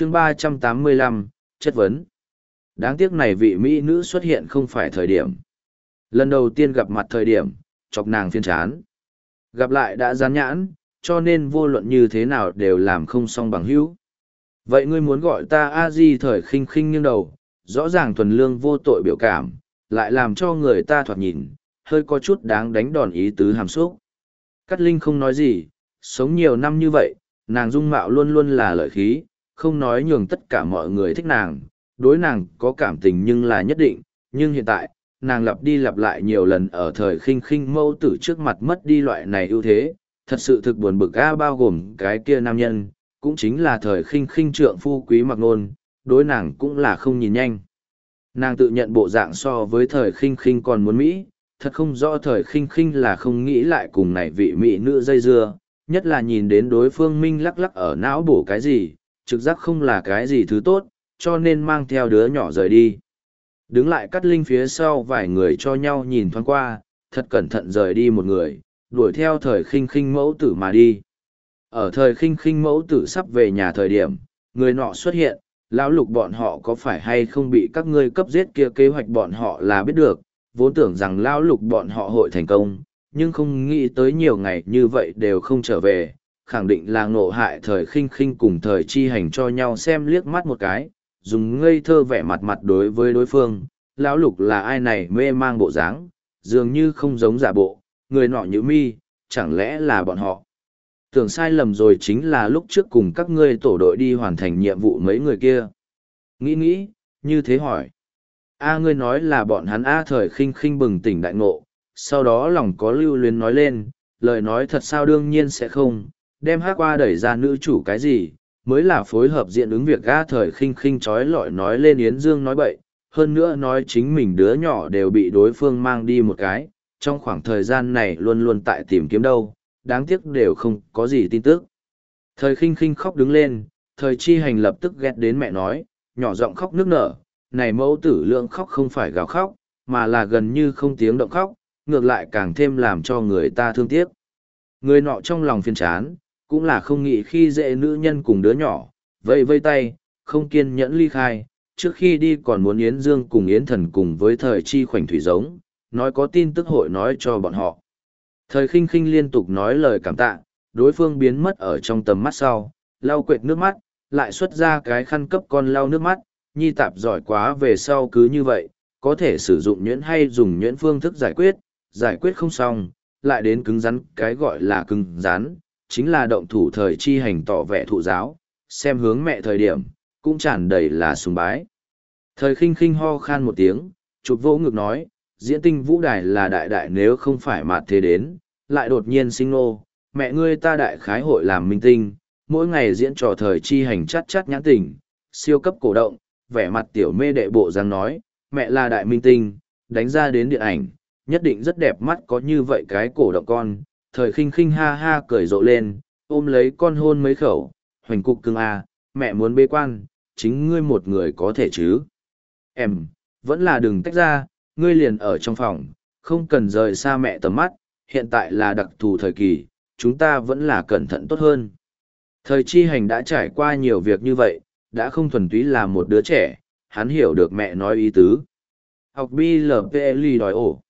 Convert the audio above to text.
chương ba trăm tám mươi lăm, chất vấn. Đáng tiếc này vị mỹ nữ xuất hiện không phải thời điểm. Lần đầu tiên gặp mặt thời điểm, chọc nàng phiên chán. Gặp lại đã gián nhãn, cho nên vô luận như thế nào đều làm không xong bằng hữu. Vậy ngươi muốn gọi ta a di thời khinh khinh nghiêng đầu, rõ ràng thuần lương vô tội biểu cảm, lại làm cho người ta thoạt nhìn, hơi có chút đáng đánh đòn ý tứ hàm xúc. Cắt linh không nói gì, sống nhiều năm như vậy, nàng dung mạo luôn luôn là lợi khí không nói nhường tất cả mọi người thích nàng, đối nàng có cảm tình nhưng là nhất định, nhưng hiện tại, nàng lặp đi lặp lại nhiều lần ở thời khinh khinh mâu tử trước mặt mất đi loại này ưu thế, thật sự thực buồn bực, a, bao gồm cái kia nam nhân, cũng chính là thời khinh khinh trượng phu quý mặc nôn, đối nàng cũng là không nhìn nhanh. Nàng tự nhận bộ dạng so với thời khinh khinh còn muốn mỹ, thật không rõ thời khinh khinh là không nghĩ lại cùng này vị mỹ nữ dây dưa, nhất là nhìn đến đối phương minh lắc lắc ở não bổ cái gì trực giác không là cái gì thứ tốt, cho nên mang theo đứa nhỏ rời đi. Đứng lại cắt linh phía sau vài người cho nhau nhìn thoáng qua, thật cẩn thận rời đi một người, đuổi theo thời khinh khinh mẫu tử mà đi. Ở thời khinh khinh mẫu tử sắp về nhà thời điểm, người nọ xuất hiện, lão lục bọn họ có phải hay không bị các ngươi cấp giết kia kế hoạch bọn họ là biết được, vốn tưởng rằng lão lục bọn họ hội thành công, nhưng không nghĩ tới nhiều ngày như vậy đều không trở về khẳng định là ngộ hại thời khinh khinh cùng thời chi hành cho nhau xem liếc mắt một cái, dùng ngây thơ vẻ mặt mặt đối với đối phương, lão lục là ai này mê mang bộ dáng, dường như không giống giả bộ, người nọ như mi, chẳng lẽ là bọn họ? Tưởng sai lầm rồi chính là lúc trước cùng các ngươi tổ đội đi hoàn thành nhiệm vụ mấy người kia. Nghĩ nghĩ, như thế hỏi. A, ngươi nói là bọn hắn a thời khinh khinh bừng tỉnh đại ngộ, sau đó lòng có lưu luyến nói lên, lời nói thật sao đương nhiên sẽ không đem hát qua đẩy ra nữ chủ cái gì mới là phối hợp diện ứng việc ga thời khinh khinh trói lọi nói lên Yến Dương nói bậy, hơn nữa nói chính mình đứa nhỏ đều bị đối phương mang đi một cái, trong khoảng thời gian này luôn luôn tại tìm kiếm đâu, đáng tiếc đều không có gì tin tức. Thời khinh khinh khóc đứng lên, thời chi hành lập tức ghét đến mẹ nói, nhỏ giọng khóc nước nở, này mẫu tử lượng khóc không phải gào khóc, mà là gần như không tiếng động khóc, ngược lại càng thêm làm cho người ta thương tiếc. Người nọ trong lòng phiền chán, cũng là không nghĩ khi dễ nữ nhân cùng đứa nhỏ, vây vây tay, không kiên nhẫn ly khai, trước khi đi còn muốn Yến Dương cùng Yến Thần cùng với thời chi khoảnh thủy giống, nói có tin tức hội nói cho bọn họ. Thời khinh khinh liên tục nói lời cảm tạ, đối phương biến mất ở trong tầm mắt sau, lau quệt nước mắt, lại xuất ra cái khăn cấp con lau nước mắt, nhi tạp giỏi quá về sau cứ như vậy, có thể sử dụng nhuyễn hay dùng nhuyễn phương thức giải quyết, giải quyết không xong, lại đến cứng rắn cái gọi là cứng rắn, chính là động thủ thời chi hành tỏ vẻ thụ giáo, xem hướng mẹ thời điểm, cũng tràn đầy là sùng bái. Thời khinh khinh ho khan một tiếng, chụp vỗ ngực nói, diễn tinh vũ đài là đại đại nếu không phải mặt thế đến, lại đột nhiên sinh nô, mẹ ngươi ta đại khái hội làm minh tinh, mỗi ngày diễn trò thời chi hành chắt chắt nhãn tình, siêu cấp cổ động, vẻ mặt tiểu mê đệ bộ răng nói, mẹ là đại minh tinh, đánh ra đến điện ảnh, nhất định rất đẹp mắt có như vậy cái cổ động con, thời khinh khinh ha ha cười rộ lên, ôm lấy con hôn mấy khẩu, hoành cục cưng à, mẹ muốn bế quan, chính ngươi một người có thể chứ. Em, vẫn là đừng tách ra, ngươi liền ở trong phòng, không cần rời xa mẹ tầm mắt, hiện tại là đặc thù thời kỳ, chúng ta vẫn là cẩn thận tốt hơn. Thời chi hành đã trải qua nhiều việc như vậy, đã không thuần túy là một đứa trẻ, hắn hiểu được mẹ nói ý tứ. Học BLPLI đòi ổ.